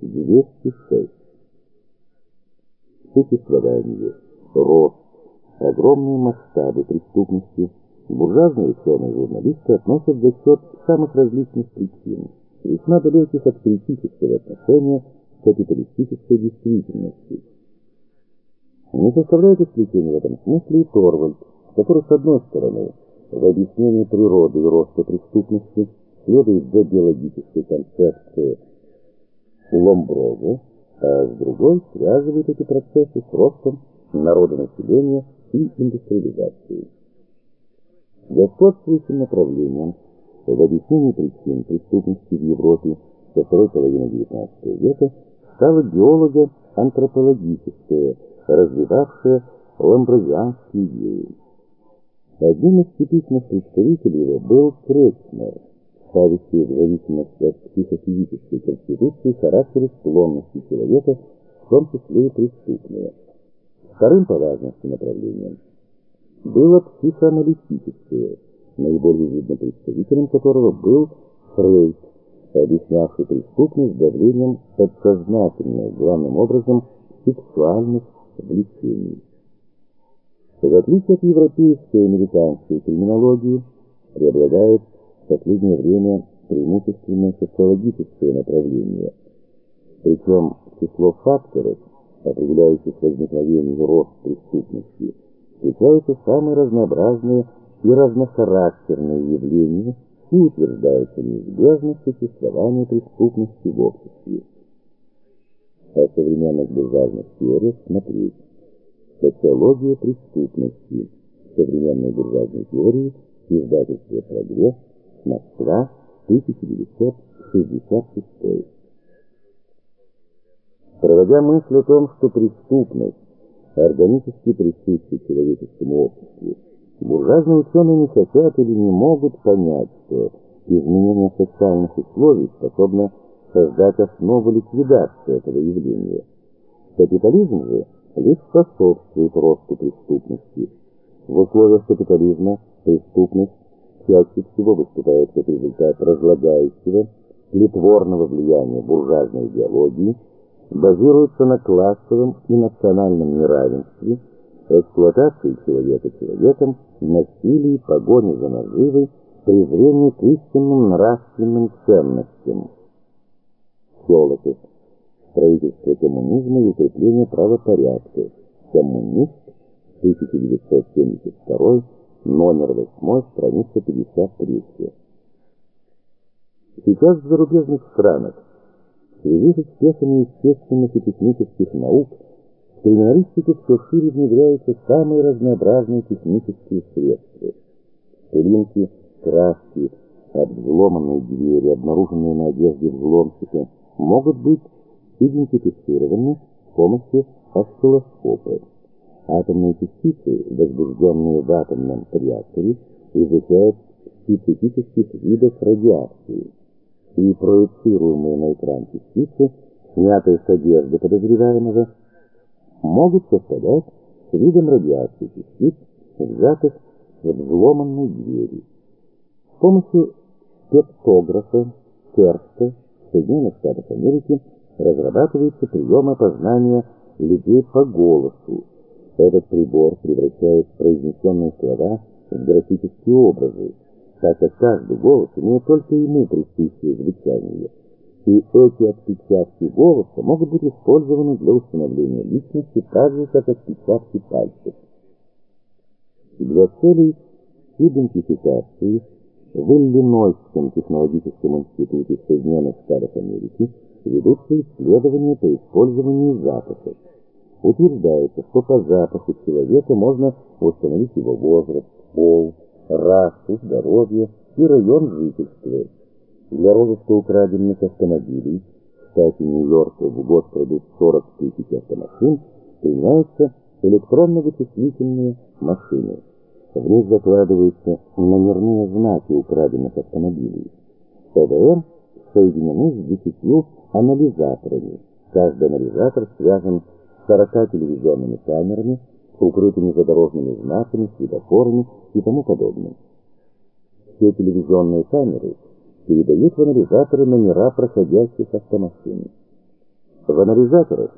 206. Существование, рост, огромные масштабы преступности буржуазные ученые и журналисты относят за счет самых различных причин, весьма далеких от критического отношения к капиталистической действительности. Не составляет исключения в этом смысле и Торвальд, который, с одной стороны, в объяснении природы и роста преступности следует за биологической концепцией Ломброза, а с другой связывает эти процессы с ростом народонаселения и индустриализацией. Господствующим направлением в объяснении причин преступности в Европе со второй половины XIX века стала биолого-антропологическая, развивавшая ламбразианские идеи. Одним из типичных представителей его был Кречмер, ставящий в зависимости от психофизической конституции характер склонности человека, в том числе и преступные. Вторым по важности направлением было психоаналитическое, наиболее видным представителем которого был Фрейд, объяснявший преступность давлением подсознательных, главным образом, сексуальных влечений. В отличие от европейской и американской криминологии, преобладает в последнее время преимущественно социологическое направление. Причем число факторов, определяющих возникновение рост преступности, встречаются самые разнообразные и разнохарактерные явления и утверждается неизбежность существования преступности в обществе. О современных буржуазных теориях смотреть. Социология преступности. Современные буржуазные теории. Издательство «Прогресс». Москва. 1966. Проводя мысль о том, что преступность органически присуща человеческому обществу, буржуазные ученые не хотят или не могут понять, что изменение социальных условий способно создать основу ликвидации этого явления. Капитализм же лишь способствует росту преступности. В условиях капитализма преступность чаще всего выступает как результат разлагающего, тлетворного влияния буржуазной идеологии, базируется на классовом и национальном неравенстве, эксплуатации человека человеком, насилии, погоне за наживой, презрении к истинным нравственным ценностям. Щелоков. Строительство коммунизма и укрепление правопорядка. Коммунист. 1972. Номер 8. Страница 53. Сейчас в зарубежных странах в связи с успехами естественных и технических наук в криминалистике все шире внедряются самые разнообразные технические средства. Пылинки, краски, от взломанной двери, обнаруженные на одежде взломщика, могут быть идентифицированы с помощью осциллоскопа. Атомные частицы, возбужденные в атомном реакторе, изучают специфических видов радиации, и проецируемые на экран частицы, снятые с одежды подозреваемого, могут совпадать с видом радиации частиц, сжатых в взломанной двери. С помощью спектрографа Керста Соединенных Штатов Америки разрабатывается прием опознания людей по голосу. Этот прибор превращает произнесенные слова в графические образы, так как каждый голос имеет только ему присущее звучание. И эти отпечатки голоса могут быть использованы для установления личности так же, как отпечатки пальцев. Для целей идентификации в Иллинойском технологическом институте Соединенных Штатов Америки ведутся исследования по использованию запахов. Утверждается, что по запаху человека можно установить его возраст, пол, расу, здоровье и район жительства. Для розыска украденных автомобилей в штате Нью-Йорк в год пройдут 40 тысяч автомашин, применяются электронно-вычислительные машины. В них закладываются номерные знаки украденных автомобилей. ЭВМ соединены с десятью анализаторами. Каждый анализатор связан 40 телевизионными камерами, укрытыми за дорожными знаками, светофорами и тому подобным. Все телевизионные камеры передают в анализаторы номера проходящих автомашин. в анализаторах